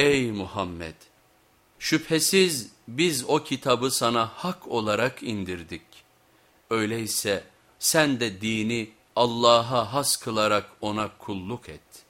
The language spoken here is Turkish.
Ey Muhammed! Şüphesiz biz o kitabı sana hak olarak indirdik. Öyleyse sen de dini Allah'a has kılarak ona kulluk et.''